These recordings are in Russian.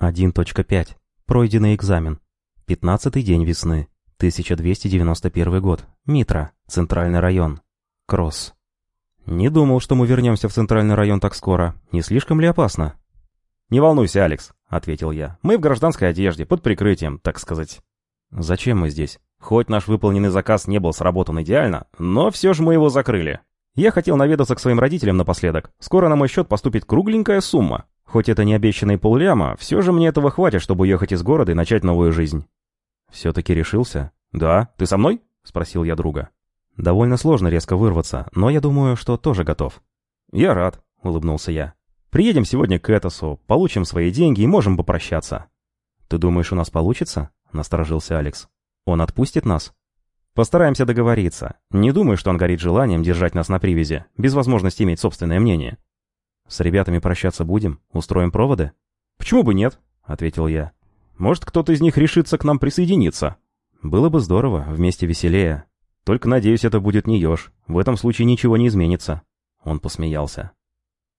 1.5. Пройденный экзамен. 15 день весны. 1291 год. Митра. Центральный район. Кросс. Не думал, что мы вернемся в центральный район так скоро. Не слишком ли опасно? «Не волнуйся, Алекс», — ответил я. «Мы в гражданской одежде, под прикрытием, так сказать». Зачем мы здесь? Хоть наш выполненный заказ не был сработан идеально, но все же мы его закрыли. Я хотел наведаться к своим родителям напоследок. Скоро на мой счет поступит кругленькая сумма. Хоть это не обещанные полляма, все же мне этого хватит, чтобы уехать из города и начать новую жизнь. Все-таки решился? Да. Ты со мной? Спросил я друга. Довольно сложно резко вырваться, но я думаю, что тоже готов. Я рад, улыбнулся я. Приедем сегодня к Этосу, получим свои деньги и можем попрощаться. Ты думаешь, у нас получится? Насторожился Алекс. Он отпустит нас? Постараемся договориться. Не думаю, что он горит желанием держать нас на привязи, без возможности иметь собственное мнение. С ребятами прощаться будем? Устроим проводы? Почему бы нет? Ответил я. Может, кто-то из них решится к нам присоединиться. Было бы здорово, вместе веселее. Только, надеюсь, это будет не еж. В этом случае ничего не изменится. Он посмеялся.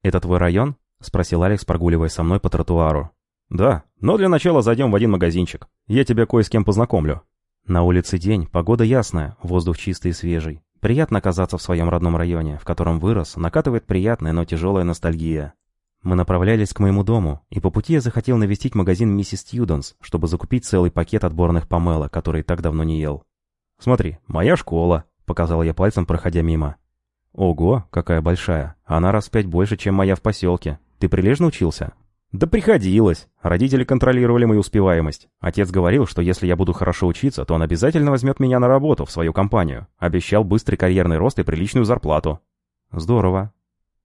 «Это твой район?» — спросил Алекс, прогуливаясь со мной по тротуару. «Да, но для начала зайдем в один магазинчик. Я тебя кое с кем познакомлю». На улице день, погода ясная, воздух чистый и свежий. Приятно оказаться в своем родном районе, в котором вырос, накатывает приятная, но тяжелая ностальгия. Мы направлялись к моему дому, и по пути я захотел навестить магазин миссис Тьюденс, чтобы закупить целый пакет отборных помела, который так давно не ел. «Смотри, моя школа», — показал я пальцем, проходя мимо. «Ого, какая большая. Она раз в пять больше, чем моя в поселке. Ты прилежно учился?» «Да приходилось. Родители контролировали мою успеваемость. Отец говорил, что если я буду хорошо учиться, то он обязательно возьмет меня на работу в свою компанию. Обещал быстрый карьерный рост и приличную зарплату». «Здорово».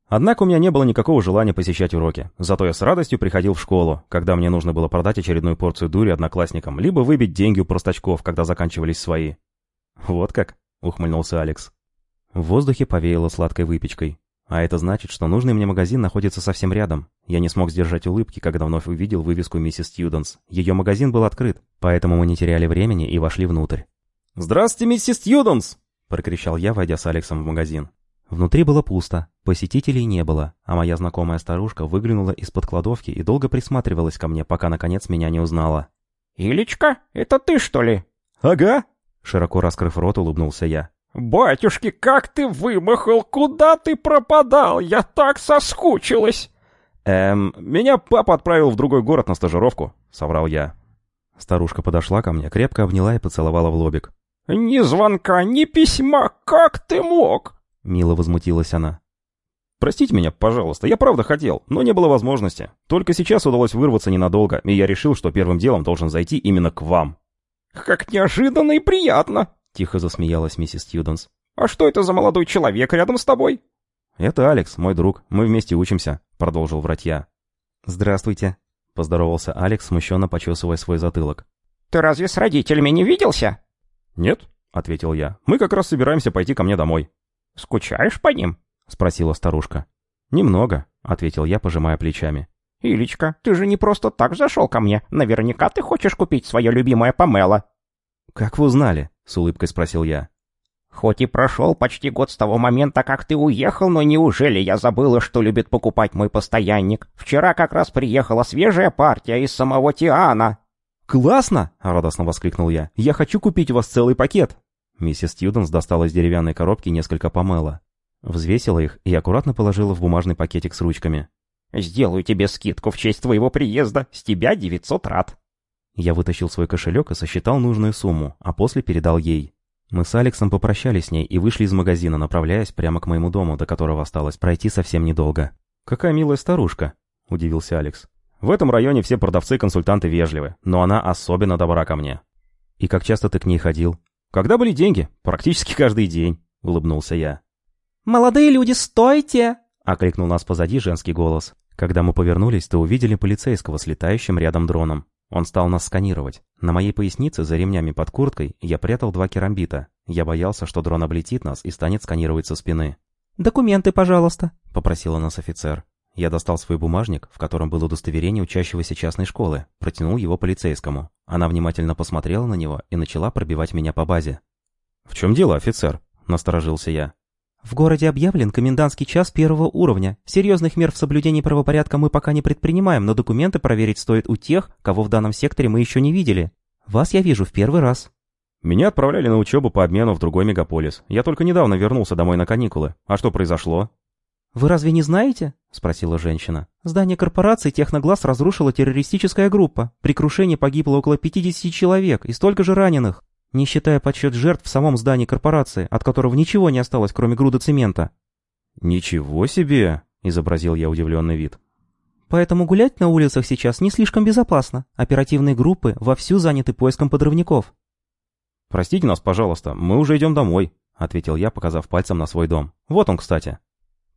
Однако у меня не было никакого желания посещать уроки. Зато я с радостью приходил в школу, когда мне нужно было продать очередную порцию дури одноклассникам, либо выбить деньги у простачков, когда заканчивались свои. «Вот как?» — ухмыльнулся Алекс. В воздухе повеяло сладкой выпечкой. А это значит, что нужный мне магазин находится совсем рядом. Я не смог сдержать улыбки, когда вновь увидел вывеску миссис Стьюденс. Ее магазин был открыт, поэтому мы не теряли времени и вошли внутрь. «Здравствуйте, миссис Стьюденс!» — прокричал я, войдя с Алексом в магазин. Внутри было пусто, посетителей не было, а моя знакомая старушка выглянула из-под кладовки и долго присматривалась ко мне, пока наконец меня не узнала. «Илечка, это ты, что ли?» «Ага!» — широко раскрыв рот, улыбнулся я. «Батюшки, как ты вымахал! Куда ты пропадал? Я так соскучилась!» «Эм, меня папа отправил в другой город на стажировку», — соврал я. Старушка подошла ко мне, крепко обняла и поцеловала в лобик. «Ни звонка, ни письма, как ты мог?» — мило возмутилась она. «Простите меня, пожалуйста, я правда хотел, но не было возможности. Только сейчас удалось вырваться ненадолго, и я решил, что первым делом должен зайти именно к вам». «Как неожиданно и приятно!» — тихо засмеялась миссис Тьюденс. «А что это за молодой человек рядом с тобой?» «Это Алекс, мой друг. Мы вместе учимся», — продолжил врать я. «Здравствуйте», — поздоровался Алекс, смущенно почесывая свой затылок. «Ты разве с родителями не виделся?» «Нет», — ответил я. «Мы как раз собираемся пойти ко мне домой». «Скучаешь по ним?» — спросила старушка. «Немного», — ответил я, пожимая плечами. «Илечка, ты же не просто так зашел ко мне. Наверняка ты хочешь купить свое любимое помело». «Как вы узнали?» — с улыбкой спросил я. «Хоть и прошел почти год с того момента, как ты уехал, но неужели я забыла, что любит покупать мой постоянник? Вчера как раз приехала свежая партия из самого Тиана». «Классно!» — радостно воскликнул я. «Я хочу купить у вас целый пакет!» Миссис Стьюденс достала из деревянной коробки несколько помела. Взвесила их и аккуратно положила в бумажный пакетик с ручками. «Сделаю тебе скидку в честь твоего приезда. С тебя девятьсот рад». Я вытащил свой кошелек и сосчитал нужную сумму, а после передал ей. Мы с Алексом попрощались с ней и вышли из магазина, направляясь прямо к моему дому, до которого осталось пройти совсем недолго. «Какая милая старушка», — удивился Алекс. «В этом районе все продавцы-консультанты вежливы, но она особенно добра ко мне». «И как часто ты к ней ходил?» «Когда были деньги? Практически каждый день», — улыбнулся я. «Молодые люди, стойте!» — окликнул нас позади женский голос. Когда мы повернулись, то увидели полицейского с летающим рядом дроном. Он стал нас сканировать. На моей пояснице за ремнями под курткой я прятал два керамбита. Я боялся, что дрон облетит нас и станет сканировать со спины. «Документы, пожалуйста», — попросила нас офицер. Я достал свой бумажник, в котором было удостоверение учащегося частной школы, протянул его полицейскому. Она внимательно посмотрела на него и начала пробивать меня по базе. «В чем дело, офицер?» — насторожился я. В городе объявлен комендантский час первого уровня. Серьезных мер в соблюдении правопорядка мы пока не предпринимаем, но документы проверить стоит у тех, кого в данном секторе мы еще не видели. Вас я вижу в первый раз. Меня отправляли на учебу по обмену в другой мегаполис. Я только недавно вернулся домой на каникулы. А что произошло? «Вы разве не знаете?» — спросила женщина. «Здание корпорации Техноглаз разрушила террористическая группа. При крушении погибло около 50 человек и столько же раненых, не считая подсчет жертв в самом здании корпорации, от которого ничего не осталось, кроме груды цемента». «Ничего себе!» — изобразил я удивленный вид. «Поэтому гулять на улицах сейчас не слишком безопасно. Оперативные группы вовсю заняты поиском подрывников». «Простите нас, пожалуйста, мы уже идем домой», — ответил я, показав пальцем на свой дом. «Вот он, кстати».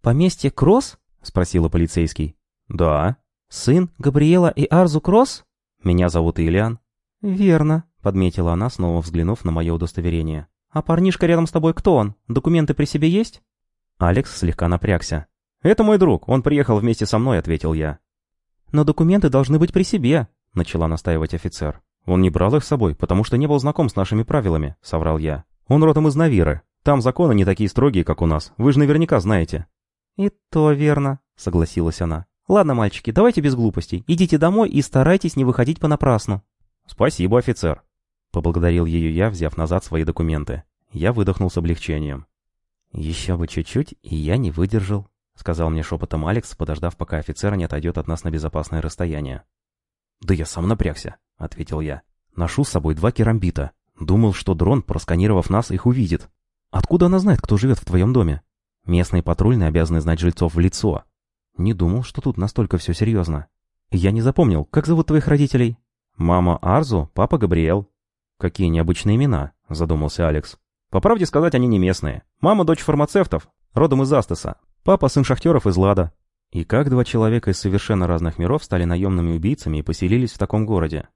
«Поместье Кросс?» — спросила полицейский. «Да». «Сын Габриэла и Арзу Кросс?» «Меня зовут Ильян». «Верно», — подметила она, снова взглянув на мое удостоверение. «А парнишка рядом с тобой кто он? Документы при себе есть?» Алекс слегка напрягся. «Это мой друг, он приехал вместе со мной», — ответил я. «Но документы должны быть при себе», — начала настаивать офицер. «Он не брал их с собой, потому что не был знаком с нашими правилами», — соврал я. «Он родом из Навиры. Там законы не такие строгие, как у нас. Вы же наверняка знаете». «И то верно», — согласилась она. «Ладно, мальчики, давайте без глупостей. Идите домой и старайтесь не выходить понапрасну». «Спасибо, офицер», — поблагодарил ее я, взяв назад свои документы. Я выдохнул с облегчением. «Еще бы чуть-чуть, и я не выдержал», — сказал мне шепотом Алекс, подождав, пока офицер не отойдет от нас на безопасное расстояние. «Да я сам напрягся», — ответил я. «Ношу с собой два керамбита. Думал, что дрон, просканировав нас, их увидит. Откуда она знает, кто живет в твоем доме?» Местные патрульные обязаны знать жильцов в лицо. Не думал, что тут настолько все серьезно. Я не запомнил, как зовут твоих родителей? Мама Арзу, папа Габриэл. Какие необычные имена, задумался Алекс. По правде сказать, они не местные. Мама дочь фармацевтов, родом из Астеса. Папа сын шахтеров из Лада. И как два человека из совершенно разных миров стали наемными убийцами и поселились в таком городе?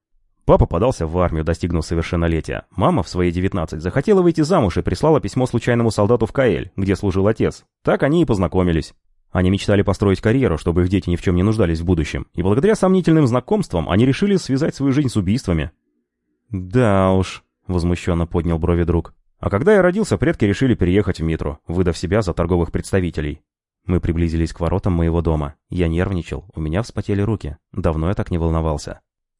Папа подался в армию, достигнув совершеннолетия. Мама в свои 19 захотела выйти замуж и прислала письмо случайному солдату в Каэль, где служил отец. Так они и познакомились. Они мечтали построить карьеру, чтобы их дети ни в чем не нуждались в будущем. И благодаря сомнительным знакомствам они решили связать свою жизнь с убийствами. «Да уж», — возмущенно поднял брови друг. «А когда я родился, предки решили переехать в Митру, выдав себя за торговых представителей». Мы приблизились к воротам моего дома. Я нервничал, у меня вспотели руки. Давно я так не волновался.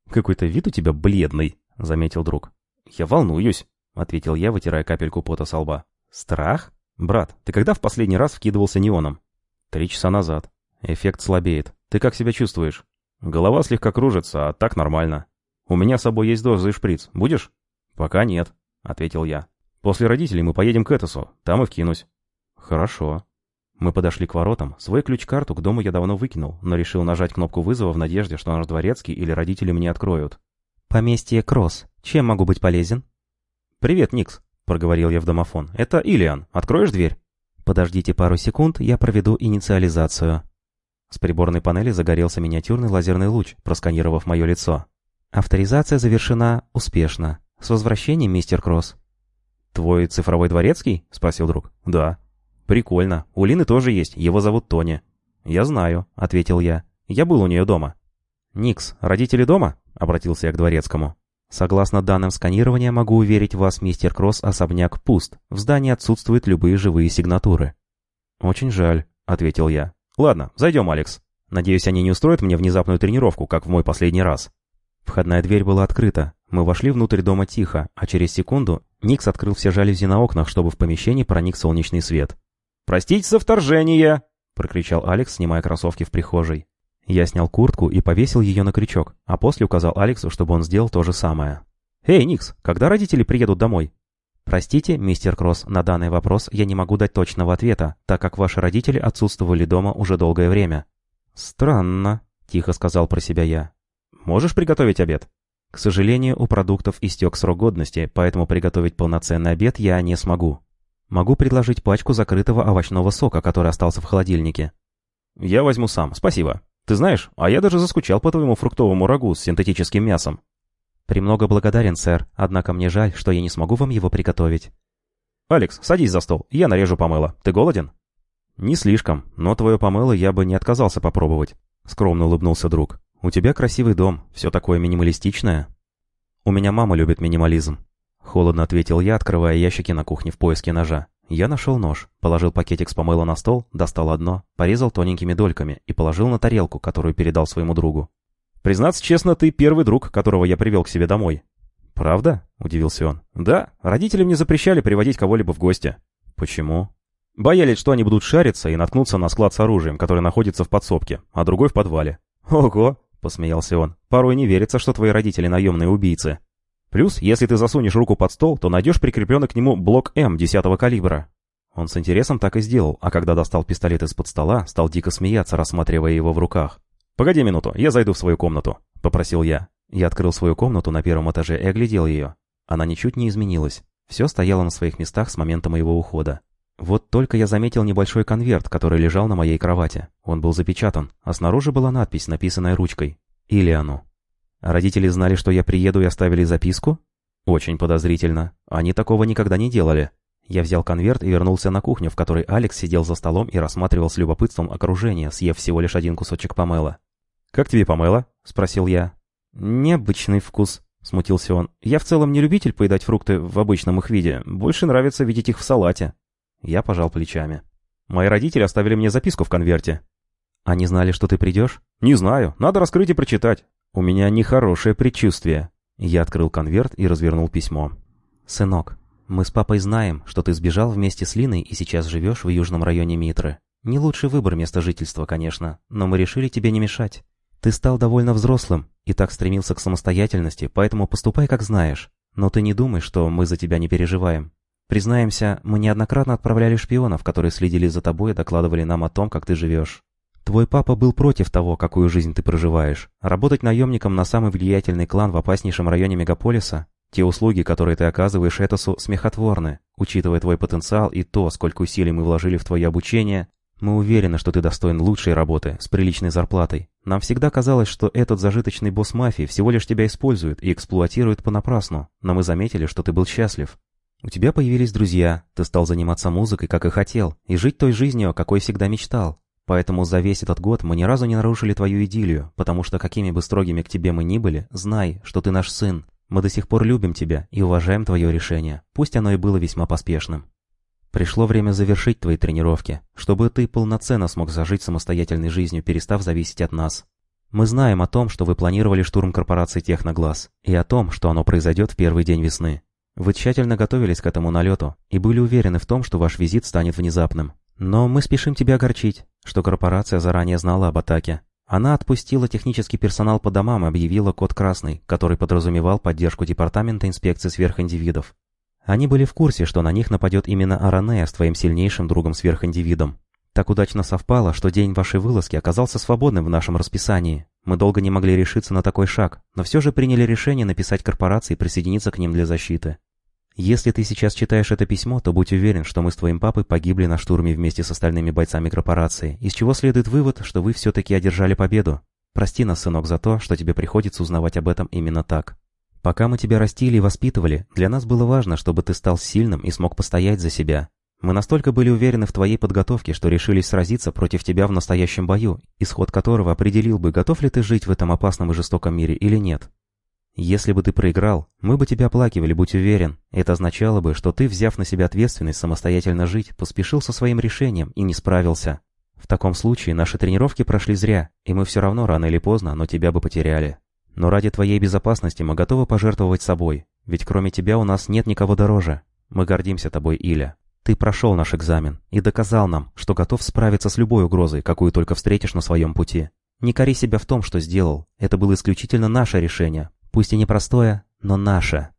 «Какой-то вид у тебя бледный», — заметил друг. «Я волнуюсь», — ответил я, вытирая капельку пота со лба. «Страх? Брат, ты когда в последний раз вкидывался неоном?» «Три часа назад. Эффект слабеет. Ты как себя чувствуешь?» «Голова слегка кружится, а так нормально. У меня с собой есть доза и шприц. Будешь?» «Пока нет», — ответил я. «После родителей мы поедем к Этосу. Там и вкинусь». «Хорошо», мы подошли к воротам. Свой ключ-карту к дому я давно выкинул, но решил нажать кнопку вызова в надежде, что наш дворецкий или родители мне откроют. «Поместье Кросс. Чем могу быть полезен?» «Привет, Никс», — проговорил я в домофон. «Это Илиан. Откроешь дверь?» «Подождите пару секунд, я проведу инициализацию». С приборной панели загорелся миниатюрный лазерный луч, просканировав мое лицо. «Авторизация завершена успешно. С возвращением, мистер Кросс». «Твой цифровой дворецкий?» — спросил друг. «Да». «Прикольно. У Лины тоже есть. Его зовут Тони». «Я знаю», — ответил я. «Я был у нее дома». «Никс, родители дома?» — обратился я к дворецкому. «Согласно данным сканирования, могу уверить вас, мистер Кросс, особняк пуст. В здании отсутствуют любые живые сигнатуры». «Очень жаль», — ответил я. «Ладно, зайдем, Алекс. Надеюсь, они не устроят мне внезапную тренировку, как в мой последний раз». Входная дверь была открыта. Мы вошли внутрь дома тихо, а через секунду Никс открыл все жалюзи на окнах, чтобы в помещении проник солнечный свет. «Простите за вторжение!» — прокричал Алекс, снимая кроссовки в прихожей. Я снял куртку и повесил ее на крючок, а после указал Алексу, чтобы он сделал то же самое. «Эй, Никс, когда родители приедут домой?» «Простите, мистер Кросс, на данный вопрос я не могу дать точного ответа, так как ваши родители отсутствовали дома уже долгое время». «Странно», — тихо сказал про себя я. «Можешь приготовить обед?» «К сожалению, у продуктов истек срок годности, поэтому приготовить полноценный обед я не смогу. Могу предложить пачку закрытого овощного сока, который остался в холодильнике. Я возьму сам, спасибо. Ты знаешь, а я даже заскучал по твоему фруктовому рагу с синтетическим мясом. Премного благодарен, сэр, однако мне жаль, что я не смогу вам его приготовить. Алекс, садись за стол, я нарежу помыло. Ты голоден? Не слишком, но твое помыло я бы не отказался попробовать. Скромно улыбнулся друг. У тебя красивый дом, все такое минималистичное. У меня мама любит минимализм. Холодно ответил я, открывая ящики на кухне в поиске ножа. Я нашел нож, положил пакетик с помыло на стол, достал одно, порезал тоненькими дольками и положил на тарелку, которую передал своему другу. «Признаться честно, ты первый друг, которого я привел к себе домой». «Правда?» — удивился он. «Да, родители мне запрещали приводить кого-либо в гости». «Почему?» Боялись, что они будут шариться и наткнуться на склад с оружием, который находится в подсобке, а другой в подвале. «Ого!» — посмеялся он. «Порой не верится, что твои родители наемные убийцы». Плюс, если ты засунешь руку под стол, то найдешь прикрепленный к нему блок М 10 калибра. Он с интересом так и сделал, а когда достал пистолет из-под стола, стал дико смеяться, рассматривая его в руках. «Погоди минуту, я зайду в свою комнату», — попросил я. Я открыл свою комнату на первом этаже и оглядел ее. Она ничуть не изменилась. Все стояло на своих местах с момента моего ухода. Вот только я заметил небольшой конверт, который лежал на моей кровати. Он был запечатан, а снаружи была надпись, написанная ручкой. «Илиану». Родители знали, что я приеду и оставили записку? Очень подозрительно. Они такого никогда не делали. Я взял конверт и вернулся на кухню, в которой Алекс сидел за столом и рассматривал с любопытством окружение, съев всего лишь один кусочек помела. «Как тебе помело?» — спросил я. «Необычный вкус», — смутился он. «Я в целом не любитель поедать фрукты в обычном их виде. Больше нравится видеть их в салате». Я пожал плечами. «Мои родители оставили мне записку в конверте». «Они знали, что ты придешь?» «Не знаю. Надо раскрыть и прочитать». «У меня нехорошее предчувствие». Я открыл конверт и развернул письмо. «Сынок, мы с папой знаем, что ты сбежал вместе с Линой и сейчас живешь в южном районе Митры. Не лучший выбор места жительства, конечно, но мы решили тебе не мешать. Ты стал довольно взрослым и так стремился к самостоятельности, поэтому поступай как знаешь. Но ты не думай, что мы за тебя не переживаем. Признаемся, мы неоднократно отправляли шпионов, которые следили за тобой и докладывали нам о том, как ты живешь. Твой папа был против того, какую жизнь ты проживаешь. Работать наемником на самый влиятельный клан в опаснейшем районе мегаполиса? Те услуги, которые ты оказываешь Этосу, смехотворны. Учитывая твой потенциал и то, сколько усилий мы вложили в твое обучение, мы уверены, что ты достоин лучшей работы, с приличной зарплатой. Нам всегда казалось, что этот зажиточный босс мафии всего лишь тебя использует и эксплуатирует понапрасну, но мы заметили, что ты был счастлив. У тебя появились друзья, ты стал заниматься музыкой, как и хотел, и жить той жизнью, какой всегда мечтал. Поэтому за весь этот год мы ни разу не нарушили твою идиллию, потому что какими бы строгими к тебе мы ни были, знай, что ты наш сын. Мы до сих пор любим тебя и уважаем твое решение, пусть оно и было весьма поспешным. Пришло время завершить твои тренировки, чтобы ты полноценно смог зажить самостоятельной жизнью, перестав зависеть от нас. Мы знаем о том, что вы планировали штурм корпорации Техноглаз, и о том, что оно произойдет в первый день весны. Вы тщательно готовились к этому налету и были уверены в том, что ваш визит станет внезапным. Но мы спешим тебя огорчить, что корпорация заранее знала об атаке. Она отпустила технический персонал по домам и объявила код «Красный», который подразумевал поддержку Департамента инспекции сверхиндивидов. Они были в курсе, что на них нападет именно Аранея с твоим сильнейшим другом-сверхиндивидом. Так удачно совпало, что день вашей вылазки оказался свободным в нашем расписании. Мы долго не могли решиться на такой шаг, но все же приняли решение написать корпорации и присоединиться к ним для защиты. Если ты сейчас читаешь это письмо, то будь уверен, что мы с твоим папой погибли на штурме вместе с остальными бойцами корпорации, из чего следует вывод, что вы все-таки одержали победу. Прости нас, сынок, за то, что тебе приходится узнавать об этом именно так. Пока мы тебя растили и воспитывали, для нас было важно, чтобы ты стал сильным и смог постоять за себя. Мы настолько были уверены в твоей подготовке, что решились сразиться против тебя в настоящем бою, исход которого определил бы, готов ли ты жить в этом опасном и жестоком мире или нет. Если бы ты проиграл, мы бы тебя оплакивали, будь уверен. Это означало бы, что ты, взяв на себя ответственность самостоятельно жить, поспешил со своим решением и не справился. В таком случае наши тренировки прошли зря, и мы все равно рано или поздно, но тебя бы потеряли. Но ради твоей безопасности мы готовы пожертвовать собой, ведь кроме тебя у нас нет никого дороже. Мы гордимся тобой, Иля. Ты прошел наш экзамен и доказал нам, что готов справиться с любой угрозой, какую только встретишь на своем пути. Не кори себя в том, что сделал. Это было исключительно наше решение, Пусть и непростое, но наше.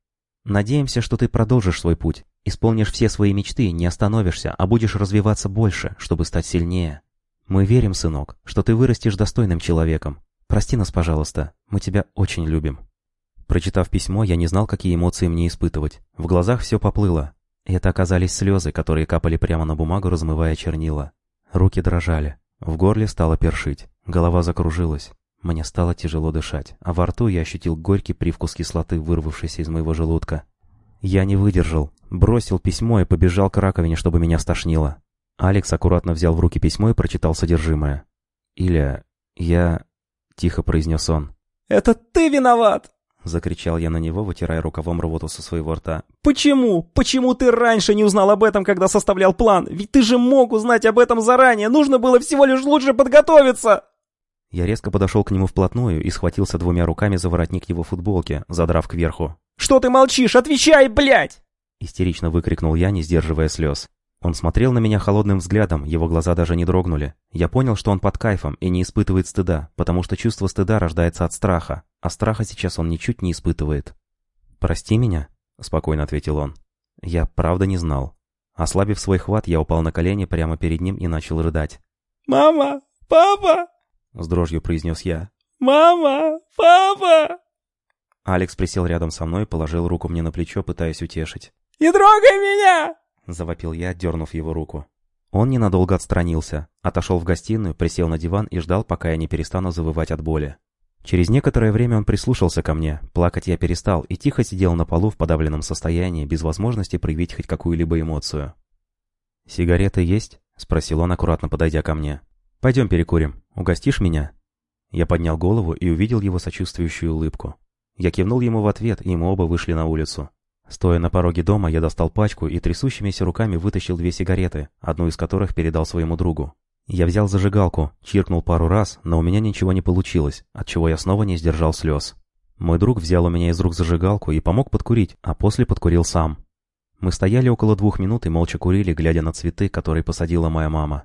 Надеемся, что ты продолжишь свой путь, исполнишь все свои мечты, не остановишься, а будешь развиваться больше, чтобы стать сильнее. Мы верим, сынок, что ты вырастешь достойным человеком. Прости нас, пожалуйста, мы тебя очень любим». Прочитав письмо, я не знал, какие эмоции мне испытывать. В глазах все поплыло. Это оказались слезы, которые капали прямо на бумагу, размывая чернила. Руки дрожали. В горле стало першить. Голова закружилась. Мне стало тяжело дышать, а во рту я ощутил горький привкус кислоты, вырвавшийся из моего желудка. Я не выдержал, бросил письмо и побежал к раковине, чтобы меня стошнило. Алекс аккуратно взял в руки письмо и прочитал содержимое. «Иля, я...» — тихо произнес он. «Это ты виноват!» — Закричал я на него, вытирая рукавом рвоту со своего рта. «Почему? Почему ты раньше не узнал об этом, когда составлял план? Ведь ты же мог узнать об этом заранее! Нужно было всего лишь лучше подготовиться!» Я резко подошел к нему вплотную и схватился двумя руками за воротник его футболки, задрав кверху. «Что ты молчишь? Отвечай, блядь!» Истерично выкрикнул я, не сдерживая слез. Он смотрел на меня холодным взглядом, его глаза даже не дрогнули. Я понял, что он под кайфом и не испытывает стыда, потому что чувство стыда рождается от страха, а страха сейчас он ничуть не испытывает. «Прости меня», — спокойно ответил он. «Я правда не знал». Ослабив свой хват, я упал на колени прямо перед ним и начал рыдать. «Мама! Папа!» — с дрожью произнес я. «Мама! Папа!» Алекс присел рядом со мной и положил руку мне на плечо, пытаясь утешить. «Не трогай меня!» Завопил я, дернув его руку. Он ненадолго отстранился, отошел в гостиную, присел на диван и ждал, пока я не перестану завывать от боли. Через некоторое время он прислушался ко мне, плакать я перестал и тихо сидел на полу в подавленном состоянии, без возможности проявить хоть какую-либо эмоцию. «Сигареты есть?» — спросил он, аккуратно подойдя ко мне. «Пойдем перекурим. Угостишь меня?» Я поднял голову и увидел его сочувствующую улыбку. Я кивнул ему в ответ, и мы оба вышли на улицу. Стоя на пороге дома, я достал пачку и трясущимися руками вытащил две сигареты, одну из которых передал своему другу. Я взял зажигалку, чиркнул пару раз, но у меня ничего не получилось, отчего я снова не сдержал слез. Мой друг взял у меня из рук зажигалку и помог подкурить, а после подкурил сам. Мы стояли около двух минут и молча курили, глядя на цветы, которые посадила моя мама.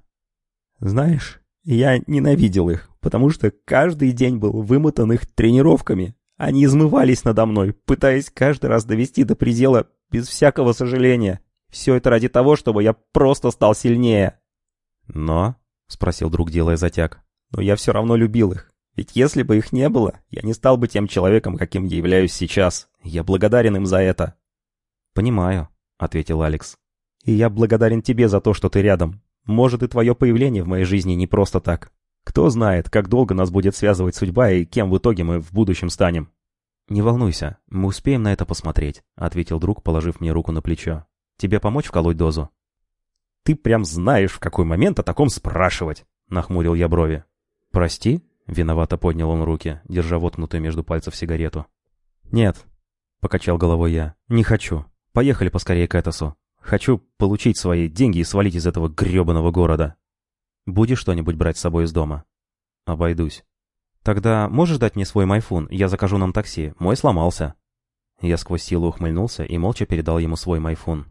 «Знаешь, я ненавидел их, потому что каждый день был вымотан их тренировками, они измывались надо мной, пытаясь каждый раз довести до предела без всякого сожаления. Все это ради того, чтобы я просто стал сильнее. «Но?» — спросил друг, делая затяг. «Но я все равно любил их. Ведь если бы их не было, я не стал бы тем человеком, каким я являюсь сейчас. Я благодарен им за это». «Понимаю», — ответил Алекс. «И я благодарен тебе за то, что ты рядом. Может, и твое появление в моей жизни не просто так. Кто знает, как долго нас будет связывать судьба и кем в итоге мы в будущем станем. «Не волнуйся, мы успеем на это посмотреть», — ответил друг, положив мне руку на плечо. «Тебе помочь вколоть дозу?» «Ты прям знаешь, в какой момент о таком спрашивать», — нахмурил я брови. «Прости?» — виновато поднял он руки, держа воткнутую между пальцев сигарету. «Нет», — покачал головой я, — «не хочу. Поехали поскорее к Этосу. Хочу получить свои деньги и свалить из этого грёбаного города». Будешь что-нибудь брать с собой из дома? Обойдусь. Тогда можешь дать мне свой майфун? Я закажу нам такси. Мой сломался. Я сквозь силу ухмыльнулся и молча передал ему свой майфун.